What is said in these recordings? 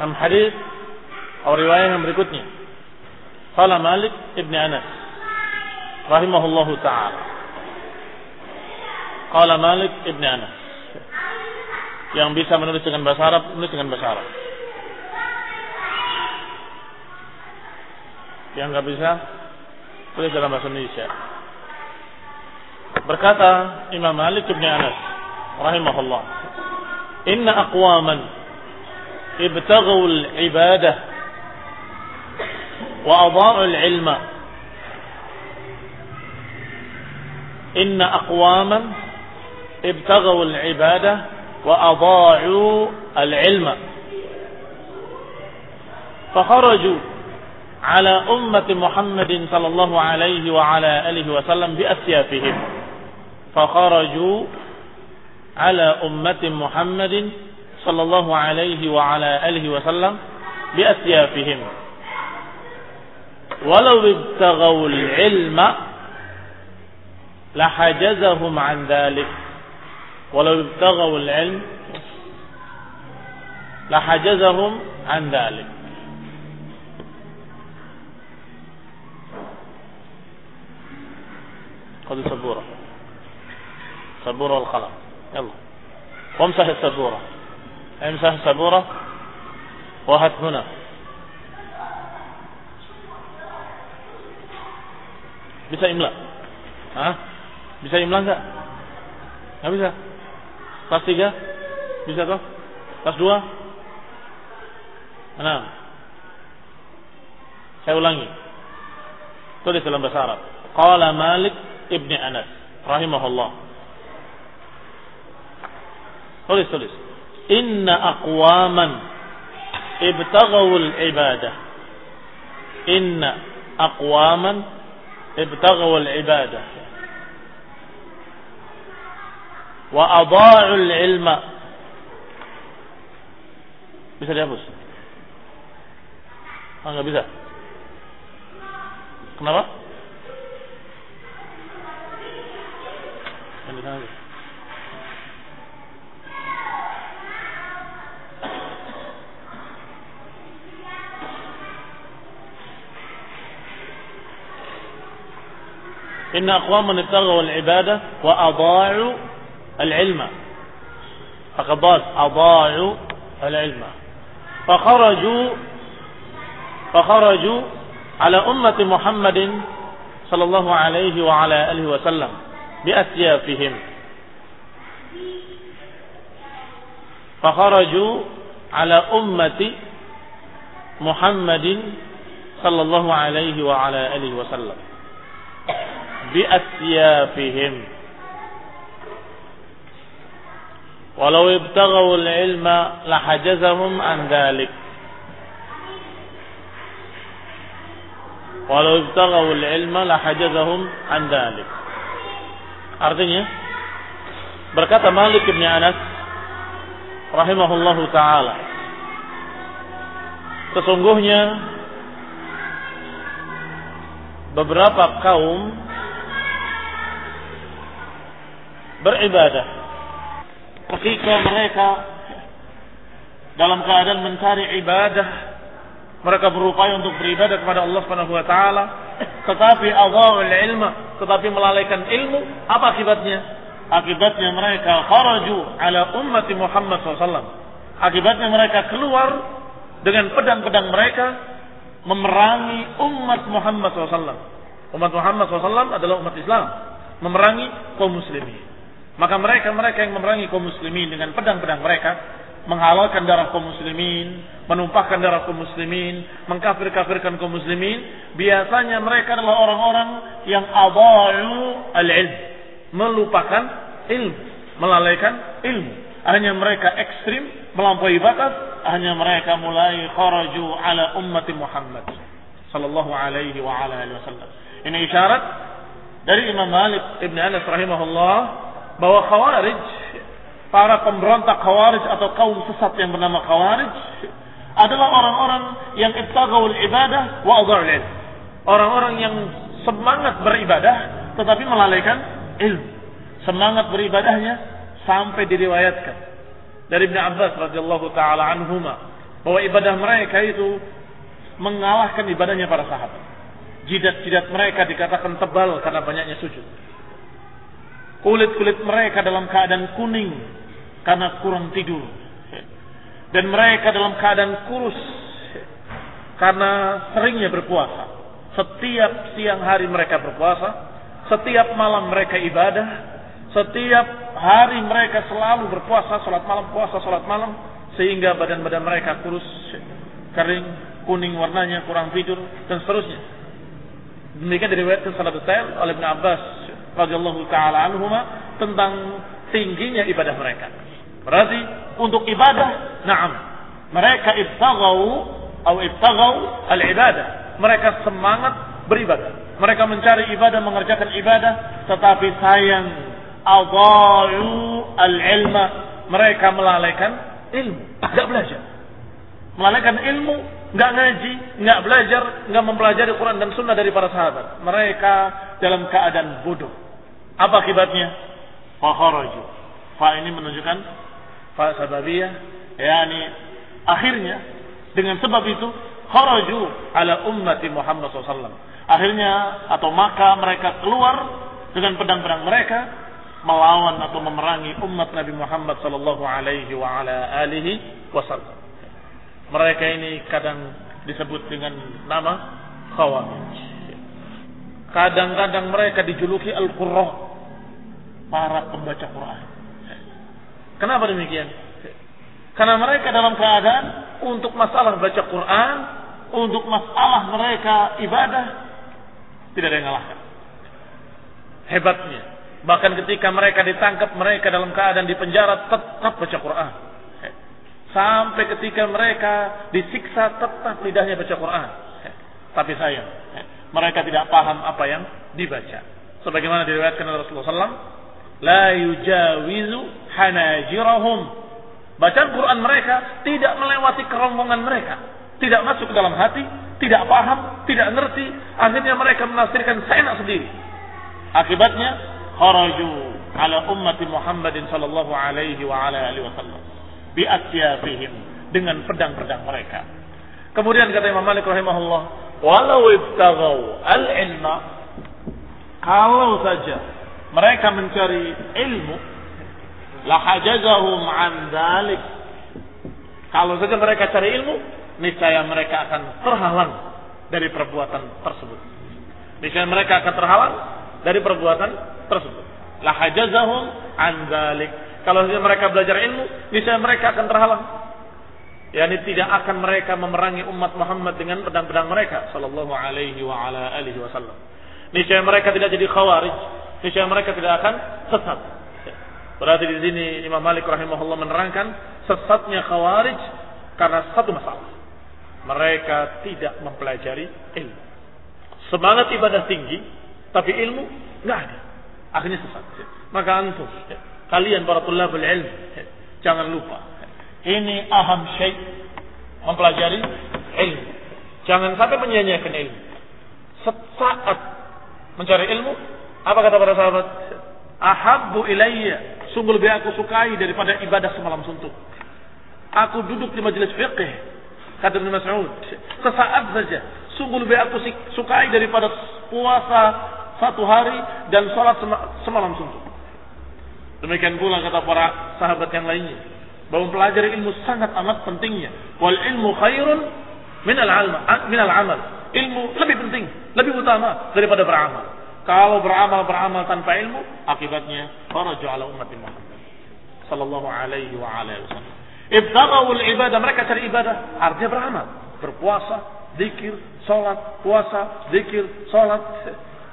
Am hadis atau riwayat yang berikutnya. Qala Malik ibn Anas rahimahullahu taala. Qala Malik ibn Anas. Yang bisa menulis dengan bahasa Arab, menulis dengan bahasa Arab. Yang nggak bisa, tulis dalam bahasa Indonesia. Berkata Imam Malik bin Anas rahimahullah, "Inna aqwaman ابتغوا العبادة وأضاعوا العلم. إن أقواما ابتغوا العبادة وأضاعوا العلم. فخرجوا على أمة محمد صلى الله عليه وعلى آله وسلم بأسيافهم. فخرجوا على أمة محمد صلى الله عليه وعلى آله وسلم بأسيافهم. ولو ابتغوا العلم لحجزهم عن ذلك. ولو ابتغوا العلم لحجزهم عن ذلك. خذ السبورة سبورة والقلم. يلا. وامسح السبورة امسح السبورة وهات هنا bisa imla Hah? bisa imla enggak enggak bisa kelas tiga bisa toh kelas dua enam saya ulangi tulis dalam bahasa Arab qala Malik ibni Anas rahimahullah tulis tulis إن أقواما ابتغوا العبادة. إن أقواما ابتغوا العبادة. وأضاعوا العلم. بسا جابوس هنجا بسا كنبا هنجا بسا إن أقواما ابتغوا العبادة وأضاعوا العلم. فقد أضاعوا العلم. فخرجوا فخرجوا على أمة محمد صلى الله عليه وعلى آله وسلم بأسيافهم. فخرجوا على أمة محمد صلى الله عليه وعلى آله وسلم. biasyafihim walau ibtaghawul ilma lahajazahum an dhalik walau ibtaghawul ilma lahajazahum an dhalik artinya berkata Malik bin Anas rahimahullahu taala sesungguhnya beberapa kaum beribadah. Ketika mereka dalam keadaan mencari ibadah mereka berupaya untuk beribadah kepada Allah Subhanahu wa taala tetapi adhaul ilma tetapi melalaikan ilmu apa akibatnya? Akibatnya mereka kharaju ala ummati Muhammad SAW akibatnya mereka keluar dengan pedang-pedang mereka memerangi umat Muhammad SAW umat Muhammad SAW adalah umat Islam memerangi kaum muslimin maka mereka-mereka yang memerangi kaum muslimin dengan pedang-pedang mereka menghalalkan darah kaum muslimin, menumpahkan darah kaum muslimin, mengkafir-kafirkan kaum muslimin, biasanya mereka adalah orang-orang yang adha'u al-ilm, melupakan ilmu, melalaikan ilmu. Hanya mereka ekstrim, melampaui batas, hanya mereka mulai kharaju ala ummati Muhammad sallallahu alaihi wa ala alihi wasallam. Ini isyarat dari Imam Malik Ibn Anas rahimahullah bahwa Khawarij, para pemberontak Khawarij atau kaum sesat yang bernama Khawarij adalah orang-orang yang ibtaghaul ibadah wa adha'ul Orang-orang yang semangat beribadah tetapi melalaikan ilmu. Semangat beribadahnya sampai diriwayatkan dari Ibn Abbas radhiyallahu taala anhuma bahwa ibadah mereka itu mengalahkan ibadahnya para sahabat. Jidat-jidat mereka dikatakan tebal karena banyaknya sujud. Kulit-kulit mereka dalam keadaan kuning karena kurang tidur. Dan mereka dalam keadaan kurus karena seringnya berpuasa. Setiap siang hari mereka berpuasa, setiap malam mereka ibadah, setiap hari mereka selalu berpuasa, salat malam puasa, salat malam, sehingga badan-badan mereka kurus, kering, kuning warnanya, kurang tidur, dan seterusnya. Demikian diriwayatkan salah detail oleh Ibn Abbas radhiyallahu taala anhuma tentang tingginya ibadah mereka. Berarti untuk ibadah, na'am. Mereka ibtagau atau ibtagau al-ibadah. Mereka semangat beribadah. Mereka mencari ibadah, mengerjakan ibadah, tetapi sayang adau al-ilma. Mereka melalaikan ilmu, tidak belajar. Melalaikan ilmu, nggak ngaji, nggak belajar, nggak mempelajari Quran dan Sunnah dari para sahabat. Mereka dalam keadaan bodoh. Apa akibatnya? Fakharaju. Fa ini menunjukkan fa sababiyah, yakni akhirnya dengan sebab itu kharaju ala ummati Muhammad SAW. Akhirnya atau maka mereka keluar dengan pedang-pedang mereka melawan atau memerangi umat Nabi Muhammad sallallahu alaihi ala alihi wasallam. Mereka ini kadang disebut dengan nama Khawarij. Kadang-kadang mereka dijuluki Al-Qurra, para pembaca Quran. Kenapa demikian? Karena mereka dalam keadaan untuk masalah baca Quran, untuk masalah mereka ibadah, tidak ada yang ngalahkan. Hebatnya. Bahkan ketika mereka ditangkap, mereka dalam keadaan di penjara tetap baca Quran. Sampai ketika mereka disiksa tetap lidahnya baca Quran. Tapi sayang, mereka tidak paham apa yang dibaca. Sebagaimana diriwayatkan oleh Rasulullah SAW, la yujawizu hanajirahum. Bacaan Quran mereka tidak melewati kerongkongan mereka. Tidak masuk ke dalam hati, tidak paham, tidak ngerti. Akhirnya mereka menafsirkan seenak sendiri. Akibatnya, kharaju ala ummati Muhammadin sallallahu alaihi wa ala alihi wasallam bi asyafihim dengan pedang-pedang mereka. Kemudian kata Imam Malik rahimahullah, walau ibtaghau al-ilma kalau saja mereka mencari ilmu lahajazahum an dzalik kalau saja mereka cari ilmu niscaya mereka akan terhalang dari perbuatan tersebut. Niscaya mereka akan terhalang dari perbuatan tersebut. Lahajazahum an dzalik kalau saja mereka belajar ilmu, niscaya mereka akan terhalang. Yani tidak akan mereka memerangi umat Muhammad dengan pedang-pedang mereka sallallahu alaihi wa ala alihi wasallam. Niscaya mereka tidak jadi khawarij, niscaya mereka tidak akan sesat. Berarti di sini Imam Malik rahimahullah menerangkan sesatnya khawarij karena satu masalah. Mereka tidak mempelajari ilmu. Semangat ibadah tinggi, tapi ilmu nggak ada. Akhirnya sesat. Maka antum Kalian para tulabul ilm, jangan lupa. Ini aham syait mempelajari ilmu. Jangan sampai menyia-nyiakan ilmu. Sesaat mencari ilmu, apa kata para sahabat? Ahabbu ilayya, sungguh lebih aku sukai daripada ibadah semalam suntuk. Aku duduk di majelis fiqh, kata Ibn Mas'ud. Sesaat saja, sungguh lebih aku sukai daripada puasa satu hari dan sholat semalam suntuk. Demikian pula kata para sahabat yang lainnya. Bahwa mempelajari ilmu sangat amat pentingnya. Wal ilmu khairun minal min al amal. Ilmu lebih penting, lebih utama daripada beramal. Kalau beramal beramal tanpa ilmu, akibatnya kharaju ala ummati Muhammad sallallahu alaihi wa alihi wasallam. Ibtaghaul ibadah, mereka cari ibadah, artinya beramal, berpuasa, zikir, salat, puasa, zikir, salat.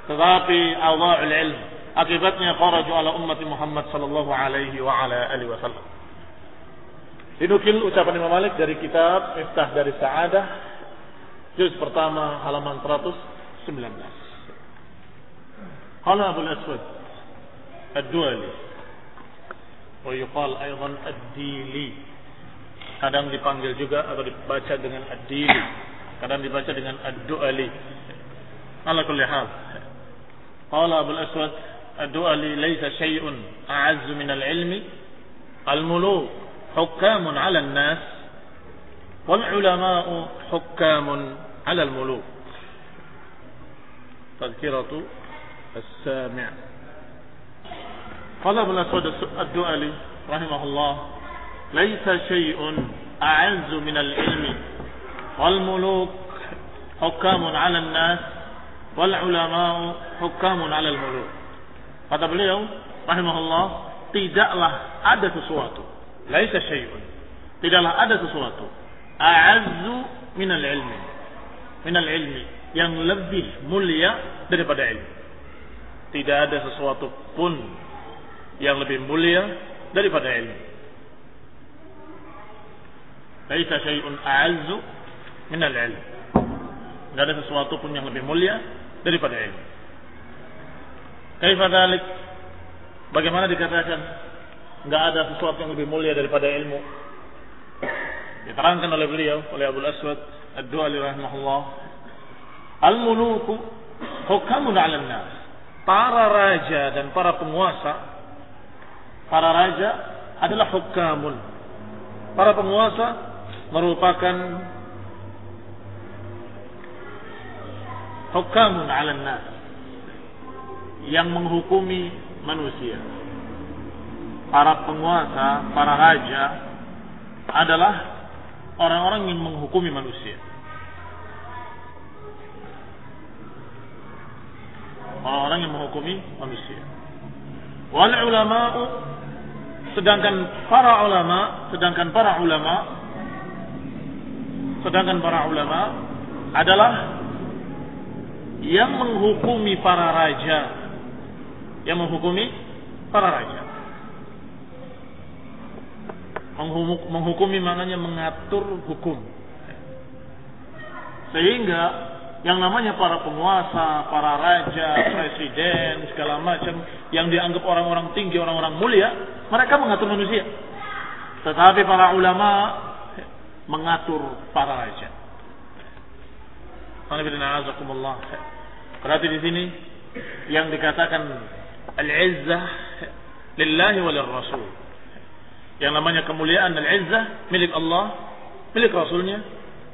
Tetapi Allah ilmu akibatnya kharaju ala ummati Muhammad sallallahu alaihi wa alihi wasallam. Dinukil ucapan Imam Malik dari kitab Miftah dari Sa'adah juz pertama halaman 119. Qala Abu Aswad Ad-Duali wa yuqal aidan Ad-Dili. Kadang dipanggil juga atau dibaca dengan Ad-Dili, kadang dibaca dengan Ad-Duali. Ala kulli hal. Qala Abu Aswad Ad-Duali laisa syai'un a'azzu min al-ilmi al-muluk حكام على الناس والعلماء حكام على الملوك. تذكرة السامع. قال ابن سعود الدؤلي رحمه الله ليس شيء أعز من العلم. والملوك حكام على الناس والعلماء حكام على الملوك. kata رحمه الله tidaklah ada sesuatu. Laisa syai'un. Tidaklah ada sesuatu. A'azzu min al-ilmi min al-ilmi yang lebih mulia daripada ilmu. Tidak ada sesuatu pun yang lebih mulia daripada ilmu. Laisa syai'un a'azzu min al-ilm tidak ada sesuatu pun yang lebih mulia daripada ilmu. Kaifa Bagaimana dikatakan nggak ada sesuatu yang lebih mulia daripada ilmu? Diterangkan oleh beliau oleh Abu Aswad Ad-Du'ali rahimahullah. Al-muluku hukamun 'alan nas. Para raja dan para penguasa para raja adalah hukamun. Para penguasa merupakan hukamun 'alan nas yang menghukumi manusia. Para penguasa, para raja adalah orang-orang yang menghukumi manusia. Orang-orang yang menghukumi manusia. Wal ulama'u sedangkan para ulama, sedangkan para ulama sedangkan para ulama adalah yang menghukumi para raja yang menghukumi para raja. Menghukumi maknanya mengatur hukum. Sehingga yang namanya para penguasa, para raja, presiden, segala macam yang dianggap orang-orang tinggi, orang-orang mulia, mereka mengatur manusia. Tetapi para ulama mengatur para raja. Berarti di sini yang dikatakan al-izzah lillahi wa rasul. Yang namanya kemuliaan al-izzah milik Allah, milik Rasulnya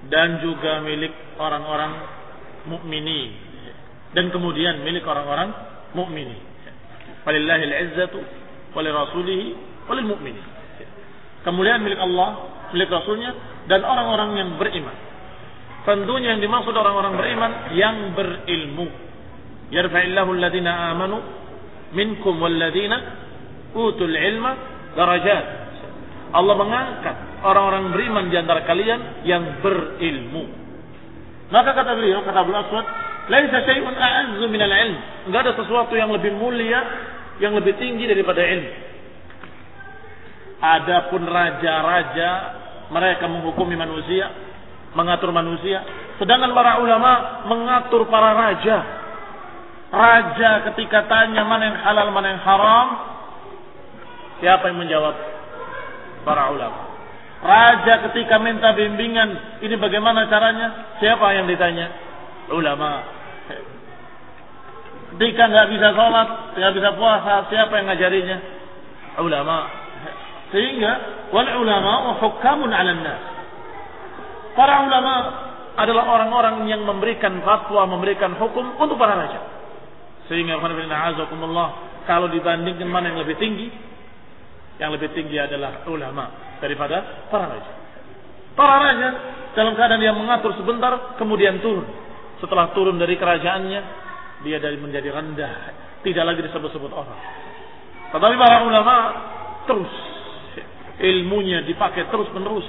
dan juga milik orang-orang mukminin dan kemudian milik orang-orang mukminin. Walillahi al-izzatu wa lirasulihi wa lilmu'minin. Kemuliaan milik Allah, milik Rasulnya dan orang-orang yang beriman. Tentunya yang dimaksud orang-orang beriman yang berilmu. Yarfa'illahu alladhina amanu minkum walladzina utul ilma darajat. Allah mengangkat orang-orang beriman di antara kalian yang berilmu. Maka kata beliau, kata Abu Aswad, laisa syai'un a'azzu minal ilm. Enggak ada sesuatu yang lebih mulia, yang lebih tinggi daripada ilmu. Adapun raja-raja mereka menghukumi manusia, mengatur manusia, sedangkan para ulama mengatur para raja, Raja ketika tanya mana yang halal, mana yang haram, siapa yang menjawab? Para ulama. Raja ketika minta bimbingan, ini bagaimana caranya? Siapa yang ditanya? Ulama. Ketika nggak bisa sholat, nggak bisa puasa, siapa yang ngajarinya? Ulama. Sehingga wal ulama hukamun 'alan nas. Para ulama adalah orang-orang yang memberikan fatwa, memberikan hukum untuk para raja. Sehingga kalau dibandingkan mana yang lebih tinggi, yang lebih tinggi adalah ulama daripada para raja. Para raja dalam keadaan dia mengatur sebentar, kemudian turun. Setelah turun dari kerajaannya, dia dari menjadi rendah, tidak lagi disebut-sebut orang. Tetapi para ulama terus ilmunya dipakai terus menerus.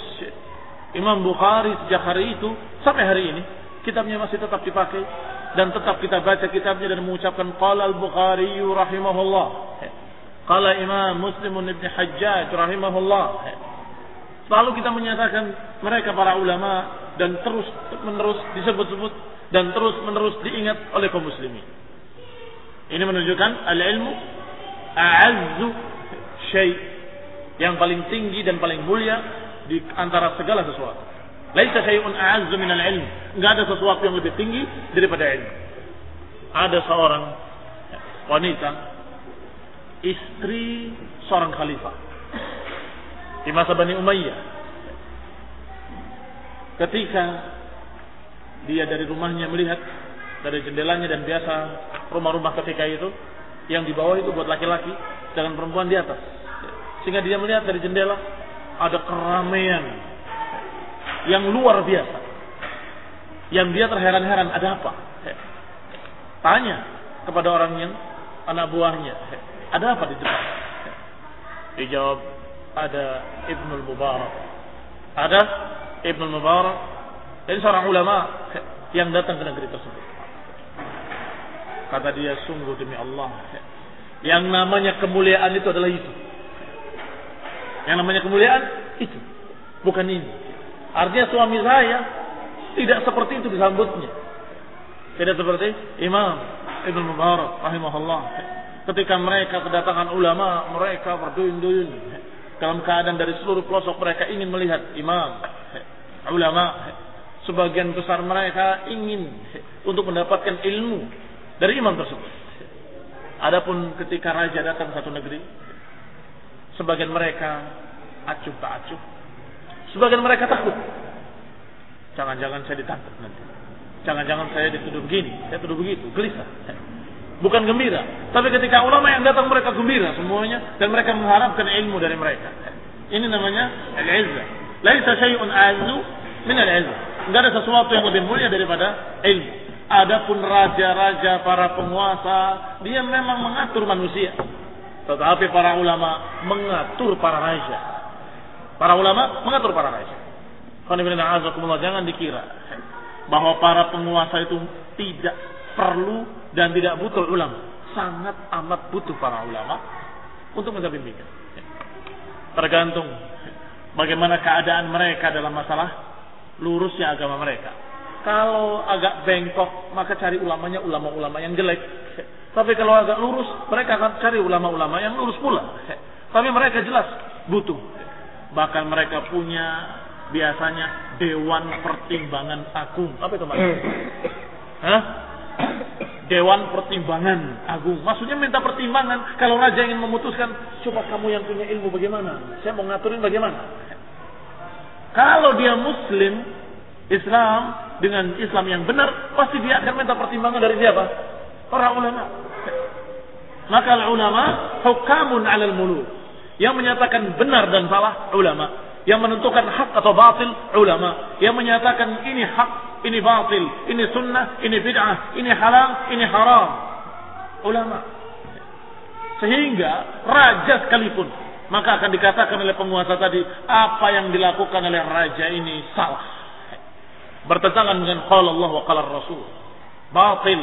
Imam Bukhari sejak hari itu sampai hari ini kitabnya masih tetap dipakai dan tetap kita baca kitabnya dan mengucapkan qala al-Bukhari rahimahullah. Qala Imam Muslim ibn Hajjaj rahimahullah. Selalu kita menyatakan mereka para ulama dan terus menerus disebut-sebut dan terus menerus diingat oleh kaum muslimin. Ini menunjukkan al-ilmu a'azzu syai yang paling tinggi dan paling mulia di antara segala sesuatu. Laisa syai'un a'azzu minal ilm. Enggak ada sesuatu yang lebih tinggi daripada ilmu. Ada seorang wanita istri seorang khalifah. Di masa Bani Umayyah. ketika dia dari rumahnya melihat dari jendelanya dan biasa rumah-rumah ketika itu yang di bawah itu buat laki-laki dengan perempuan di atas. Sehingga dia melihat dari jendela ada keramaian yang luar biasa. Yang dia terheran-heran ada apa? Tanya kepada orang yang anak buahnya ada apa di depan dijawab ada Ibnul Mubarak. Ada Ibnul Mubarak. Dan seorang ulama yang datang ke negeri tersebut. Kata dia sungguh demi Allah. Yang namanya kemuliaan itu adalah itu. Yang namanya kemuliaan itu. Bukan ini. Artinya suami saya tidak seperti itu disambutnya tidak seperti Imam Ibn Mubarak rahimahullah ketika mereka kedatangan ulama mereka berduyun-duyun dalam keadaan dari seluruh pelosok mereka ingin melihat imam ulama. Sebagian besar mereka ingin untuk mendapatkan ilmu dari imam tersebut. Adapun ketika raja datang satu negeri sebagian mereka acuh tak acuh. Sebagian mereka takut. Jangan-jangan saya ditangkap nanti. Jangan-jangan saya dituduh begini saya tuduh begitu gelisah Bukan gembira. Tapi ketika ulama yang datang mereka gembira semuanya dan mereka mengharapkan ilmu dari mereka. Ini namanya al-izzah. Laisa syai'un azu min al-izzah. Enggak ada sesuatu yang lebih mulia daripada ilmu. Adapun raja-raja para penguasa, dia memang mengatur manusia. Tetapi para ulama mengatur para raja. Para ulama mengatur para raja. Jangan dikira bahwa para penguasa itu tidak perlu dan tidak butuh ulama. Sangat amat butuh para ulama untuk minta bimbingan. Tergantung bagaimana keadaan mereka dalam masalah lurusnya agama mereka. Kalau agak bengkok, maka cari ulamanya ulama-ulama yang jelek. Tapi kalau agak lurus, mereka akan cari ulama-ulama yang lurus pula. Tapi mereka jelas butuh. Bahkan mereka punya biasanya Dewan Pertimbangan Agung. Apa itu maksudnya? Hah? Dewan Pertimbangan Agung. Maksudnya minta pertimbangan. Kalau raja ingin memutuskan, coba kamu yang punya ilmu bagaimana? Saya mau ngaturin bagaimana? Kalau dia Muslim, Islam dengan Islam yang benar, pasti dia akan minta pertimbangan dari siapa? Para ulama. Maka ulama hukamun alal muluk. Yang menyatakan benar dan salah ulama. Yang menentukan hak atau batil ulama. Yang menyatakan ini hak ini batil, ini sunnah, ini bid'ah, ini halal, ini haram. Ulama. Sehingga raja sekalipun maka akan dikatakan oleh penguasa tadi apa yang dilakukan oleh raja ini salah. Bertentangan dengan qala Allah wa qala Rasul. Batil.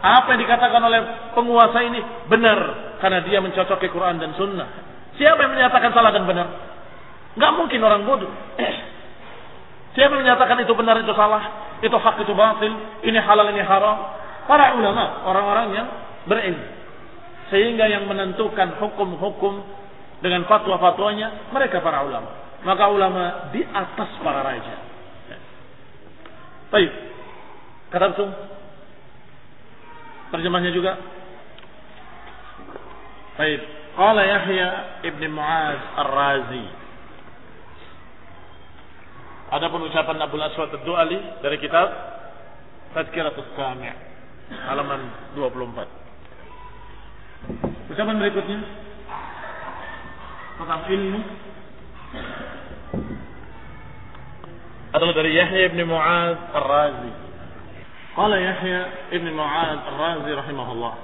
Apa yang dikatakan oleh penguasa ini benar karena dia mencocoki Quran dan sunnah. Siapa yang menyatakan salah dan benar? Enggak mungkin orang bodoh. Siapa yang menyatakan itu benar itu salah, itu hak itu batil, ini halal ini haram? Para ulama, orang-orang yang berilmu. Sehingga yang menentukan hukum-hukum dengan fatwa-fatwanya mereka para ulama. Maka ulama di atas para raja. Baik. Kata Terjemahnya juga. Baik. Qala Yahya ibn Mu'az Ar-Razi ada ucapan Abu Aswad Ad-Du'ali dari kitab Tadkiratus Sami' halaman 24. Ucapan berikutnya tentang ilmu adalah dari Yahya bin Mu'ad Ar-Razi. Qala Yahya bin Mu'ad Ar-Razi rahimahullah.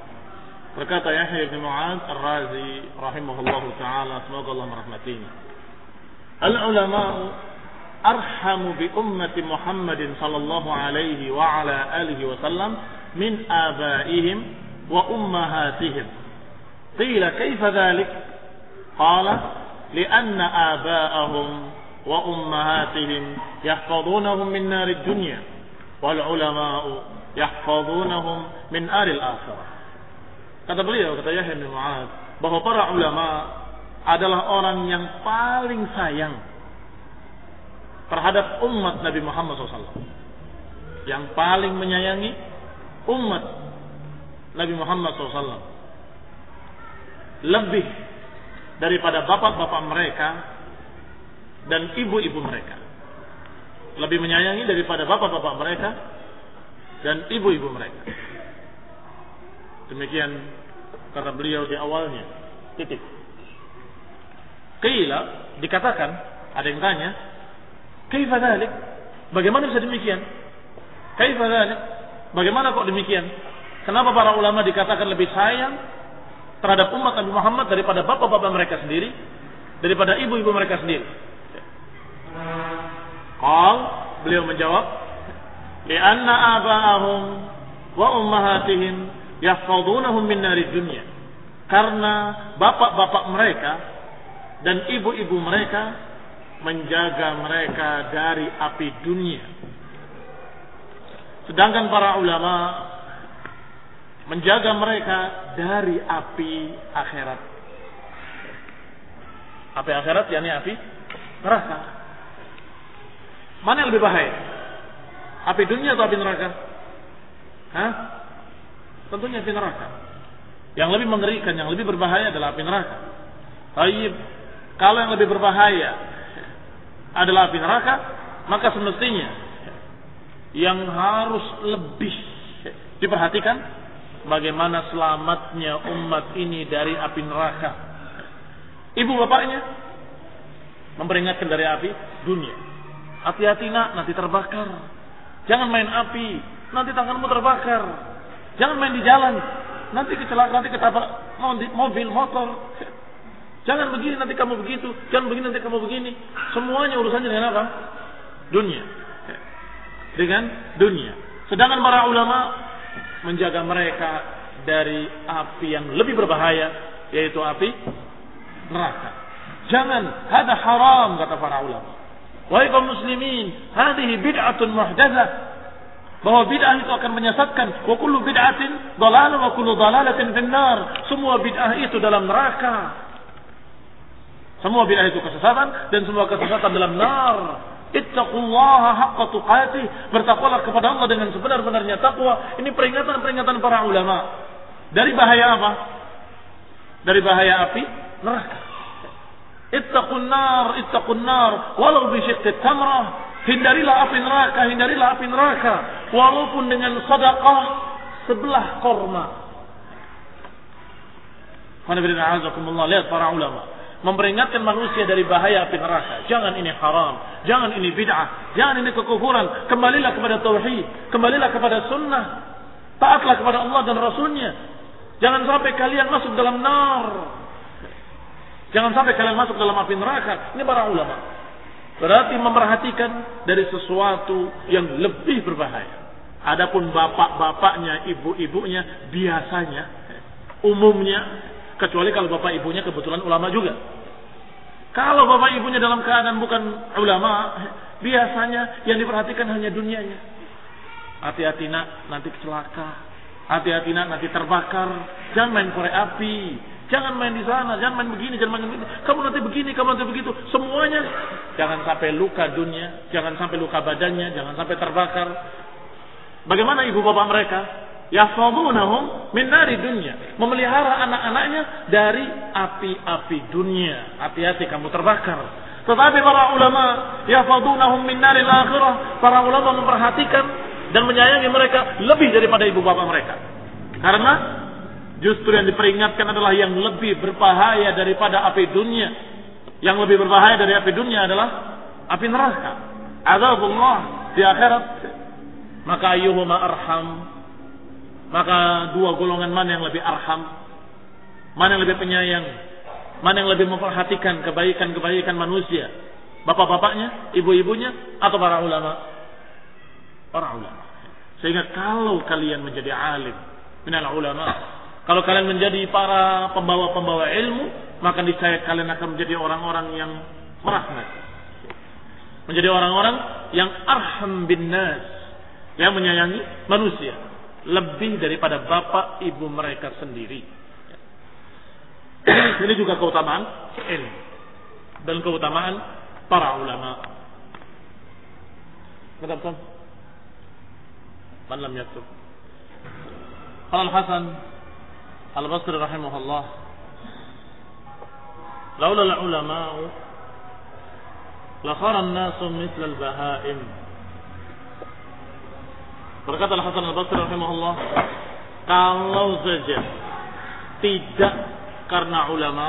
Berkata Yahya bin Mu'ad Ar-Razi rahimahullah taala semoga Allah merahmatinya. Al-ulama أرحم بأمة محمد صلى الله عليه وعلى آله وسلم من آبائهم وأمهاتهم. قيل كيف ذلك؟ قال لأن آباءهم وأمهاتهم يحفظونهم من نار الدنيا والعلماء يحفظونهم من نار الآخرة. Kata beliau kata Yahya bin Mu'ad bahwa para ulama adalah orang yang paling sayang terhadap umat Nabi Muhammad SAW. Yang paling menyayangi umat Nabi Muhammad SAW. Lebih daripada bapak-bapak mereka dan ibu-ibu mereka. lebih menyayangi daripada bapak-bapak mereka dan ibu-ibu mereka. Demikian kata beliau di awalnya. Titik. Qila dikatakan, ada yang tanya, "Kaifa dzalik?" Bagaimana bisa demikian? "Kaifa dzalik?" Bagaimana kok demikian? Kenapa para ulama dikatakan lebih sayang terhadap umat Nabi Muhammad daripada bapak-bapak mereka sendiri, daripada ibu-ibu mereka sendiri? Qal beliau menjawab, "Li'anna aba'ahum wa ummahatihim yahfadunahum min nari dunya." Karena bapak-bapak mereka dan ibu-ibu mereka menjaga mereka dari api dunia. Sedangkan para ulama menjaga mereka dari api akhirat. Api akhirat yakni api neraka. Mana yang lebih bahaya? Api dunia atau api neraka? Hah? Tentunya api neraka. Yang lebih mengerikan, yang lebih berbahaya adalah api neraka. Taib, kalau yang lebih berbahaya adalah api neraka, maka semestinya yang harus lebih diperhatikan bagaimana selamatnya umat ini dari api neraka. Ibu bapaknya memperingatkan dari api dunia. Hati-hati nak, nanti terbakar. Jangan main api, nanti tanganmu terbakar. Jangan main di jalan, nanti kecelakaan, nanti ketabrak mobil, motor. Jangan begini nanti kamu begitu, jangan begini nanti kamu begini. Semuanya urusannya dengan apa? Dunia. Dengan dunia. Sedangkan para ulama menjaga mereka dari api yang lebih berbahaya, yaitu api neraka. Jangan, ada haram kata para ulama. Wahai kaum muslimin, hadhihi bid'atun muhdatsah. Bahwa bid'ah itu akan menyesatkan. Wa kullu bid'atin dhalalah wa kullu dhalalatin finnar. Semua bid'ah itu dalam neraka. Semua bid'ah itu kesesatan dan semua kesesatan dalam nar. Ittaqullaha haqqa tuqatih. Bertakwalah kepada Allah dengan sebenar-benarnya takwa. Ini peringatan-peringatan para ulama. Dari bahaya apa? Dari bahaya api neraka. Ittaqun nar, ittaqun nar, walau bi tamrah. Hindarilah api neraka, hindarilah api neraka, walaupun dengan sedekah sebelah korma. Lihat para ulama memperingatkan manusia dari bahaya api neraka. Jangan ini haram, jangan ini bid'ah, jangan ini kekufuran. Kembalilah kepada tauhid, kembalilah kepada sunnah. Taatlah kepada Allah dan Rasulnya. Jangan sampai kalian masuk dalam nar. Jangan sampai kalian masuk dalam api neraka. Ini para ulama. Berarti memerhatikan dari sesuatu yang lebih berbahaya. Adapun bapak-bapaknya, ibu-ibunya biasanya umumnya kecuali kalau bapak ibunya kebetulan ulama juga. Kalau bapak ibunya dalam keadaan bukan ulama, biasanya yang diperhatikan hanya dunianya. Hati-hati nak, nanti celaka. Hati-hati nak, nanti terbakar. Jangan main korek api. Jangan main di sana, jangan main begini, jangan main begini. Kamu nanti begini, kamu nanti begitu. Semuanya jangan sampai luka dunia, jangan sampai luka badannya, jangan sampai terbakar. Bagaimana ibu bapak mereka? Yahfadunahum min nari dunia. Memelihara anak-anaknya dari api-api dunia. Hati-hati kamu terbakar. Tetapi para ulama yahfadunahum min nari akhirah. Para ulama memperhatikan dan menyayangi mereka lebih daripada ibu bapak mereka. Karena Justru yang diperingatkan adalah yang lebih berbahaya daripada api dunia. Yang lebih berbahaya dari api dunia adalah api neraka. Azabullah di akhirat. Maka ayyuhuma arham. Maka dua golongan mana yang lebih arham? Mana yang lebih penyayang? Mana yang lebih memperhatikan kebaikan-kebaikan manusia? Bapak-bapaknya, ibu-ibunya, atau para ulama? Para ulama. Sehingga kalau kalian menjadi alim, minal ulama, kalau kalian menjadi para pembawa-pembawa ilmu, maka niscaya kalian akan menjadi orang-orang yang merahmat. Menjadi orang-orang yang arham bin nas, yang menyayangi manusia lebih daripada bapak ibu mereka sendiri. Ini juga keutamaan ilmu dan keutamaan para ulama. Betul Man lam yaktub. Al Hasan Al-Basri rahimahullah laula al-ulama la khara an-nas mithl al-bahaim Berkata Al-Hasan Al-Basri rahimahullah, kalau saja tidak karena ulama,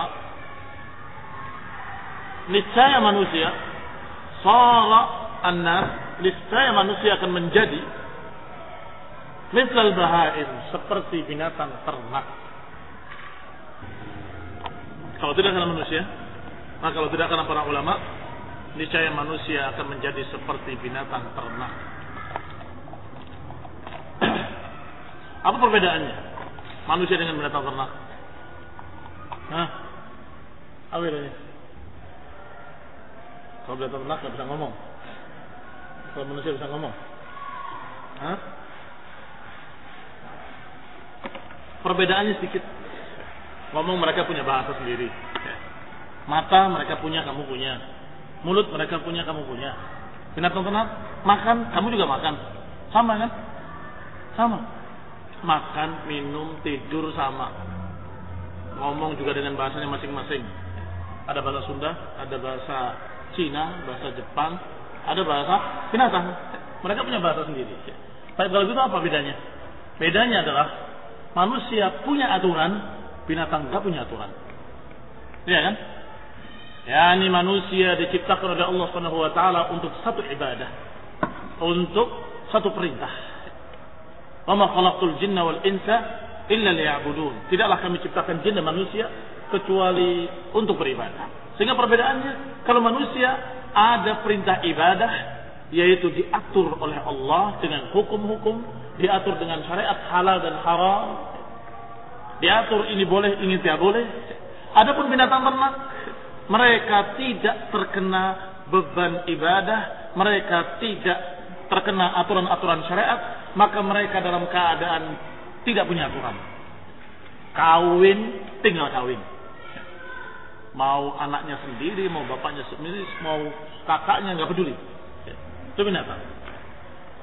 niscaya manusia, sara annas, niscaya manusia akan menjadi misal bahaim, seperti binatang ternak. Kalau tidak karena manusia, maka kalau tidak karena para ulama, niscaya manusia akan menjadi seperti binatang ternak. Apa perbedaannya? Manusia dengan binatang ternak? Hah? Apa bedanya? Kalau binatang ternak nggak bisa ngomong. Kalau manusia bisa ngomong. Hah? Perbedaannya sedikit. Ngomong mereka punya bahasa sendiri. Mata mereka punya, kamu punya. Mulut mereka punya, kamu punya. Binatang ternak makan, kamu juga makan. Sama kan? Sama. Makan, minum, tidur sama. Ngomong juga dengan bahasanya masing-masing. Ada bahasa Sunda, ada bahasa Cina, bahasa Jepang, ada bahasa binatang. Mereka punya bahasa sendiri. Tapi kalau gitu apa bedanya? Bedanya adalah manusia punya aturan, binatang nggak punya aturan. Iya kan? Ya, ini manusia diciptakan oleh Allah Subhanahu wa taala untuk satu ibadah. Untuk satu perintah. Wa ma khalaqtul jinna wal insa illa liya'budun. Tidaklah kami ciptakan jin dan manusia kecuali untuk beribadah. Sehingga perbedaannya kalau manusia ada perintah ibadah yaitu diatur oleh Allah dengan hukum-hukum, diatur dengan syariat halal dan haram, diatur ini boleh, ini tidak boleh. Adapun binatang ternak mereka tidak terkena beban ibadah, mereka tidak terkena aturan-aturan syariat, maka mereka dalam keadaan tidak punya aturan. Kawin, tinggal kawin. Mau anaknya sendiri, mau bapaknya sendiri, mau kakaknya nggak peduli. Itu binatang.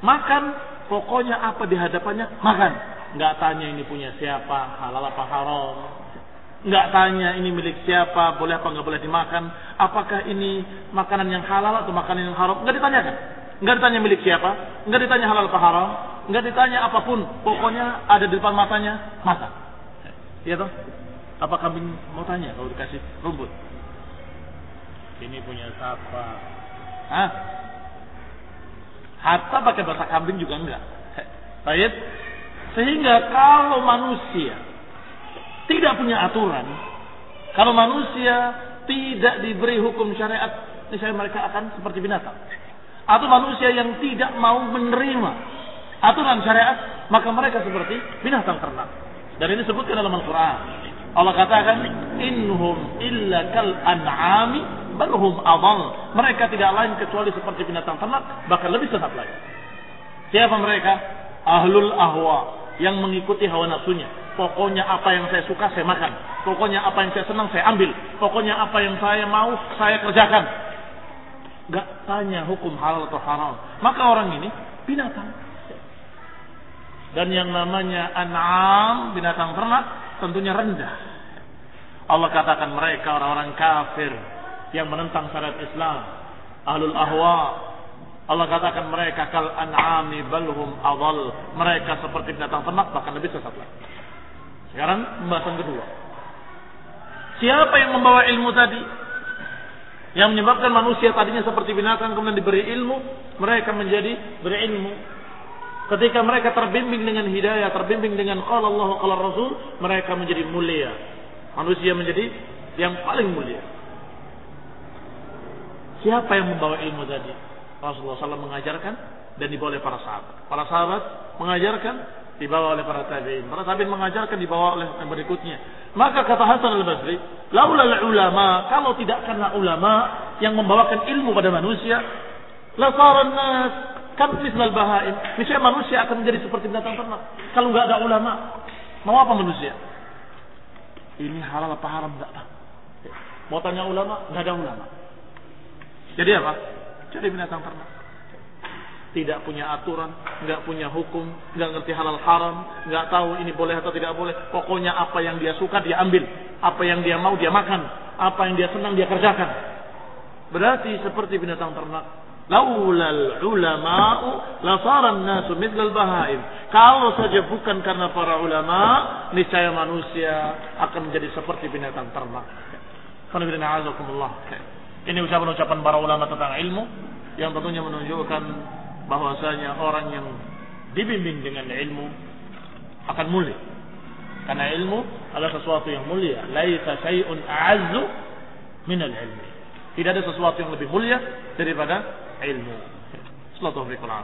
Makan, pokoknya apa di hadapannya makan. Nggak tanya ini punya siapa, halal apa haram, nggak tanya ini milik siapa, boleh apa nggak boleh dimakan, apakah ini makanan yang halal atau makanan yang haram, nggak ditanyakan. Nggak ditanya milik siapa, nggak ditanya halal apa haram, nggak ditanya apa pun, pokoknya ada di depan matanya, makan. Iya toh? Apa kambing mau tanya kalau dikasih rumput? Ini punya siapa? Hah? Hatta pakai bahasa kambing juga enggak. Baik. Sehingga kalau manusia tidak punya aturan, kalau manusia tidak diberi hukum syariat, misalnya mereka akan seperti binatang. Atau manusia yang tidak mau menerima aturan syariat, maka mereka seperti binatang ternak. Dan ini disebutkan dalam Al-Quran. Allah katakan, Inhum illa kal an'ami balhum adal. Mereka tidak lain kecuali seperti binatang ternak, bahkan lebih sesat lagi. Siapa mereka? Ahlul ahwa yang mengikuti hawa nafsunya Pokoknya apa yang saya suka saya makan. Pokoknya apa yang saya senang saya ambil. Pokoknya apa yang saya mau saya kerjakan. Gak tanya hukum halal atau haram. Maka orang ini binatang. Dan yang namanya an'am, binatang ternak, tentunya rendah. Allah katakan mereka orang-orang kafir yang menentang syariat Islam. Ahlul ahwa. Allah katakan mereka kal an'ami balhum adal. Mereka seperti binatang ternak bahkan lebih sesat lagi. Sekarang pembahasan kedua. Siapa yang membawa ilmu tadi? Yang menyebabkan manusia tadinya seperti binatang kemudian diberi ilmu, mereka menjadi berilmu. Ketika mereka terbimbing dengan hidayah, terbimbing dengan qala Allah qala Rasul, mereka menjadi mulia. Manusia menjadi yang paling mulia. Siapa yang membawa ilmu tadi? Rasulullah SAW mengajarkan dan dibawa oleh para sahabat. Para sahabat mengajarkan dibawa oleh para tabi'in. Para tabi'in mengajarkan dibawa oleh yang berikutnya. Maka kata Hasan al-Basri, laula ulama, kalau tidak karena ulama yang membawakan ilmu pada manusia, la nas kan misal bahaim. Misalnya manusia akan menjadi seperti binatang ternak. Kalau nggak ada ulama, mau apa manusia? Ini halal apa haram nggak tahu. Mau tanya ulama, nggak ada ulama. Jadi apa? Jadi binatang ternak tidak punya aturan, nggak punya hukum, nggak ngerti halal haram, nggak tahu ini boleh atau tidak boleh. Pokoknya apa yang dia suka dia ambil, apa yang dia mau dia makan, apa yang dia senang dia kerjakan. Berarti seperti binatang ternak Laulal ulama'u la nasu mithlal bahaim. Kalau saja bukan karena para ulama, niscaya manusia akan menjadi seperti binatang ternak. Ini ucapan-ucapan para ulama tentang ilmu yang tentunya menunjukkan bahwasanya orang yang dibimbing dengan ilmu akan mulia. Karena ilmu adalah sesuatu yang mulia. Laisa syai'un a'azzu minal ilmi. Tidak ada sesuatu yang lebih mulia daripada ilmu. Sallallahu alaihi wa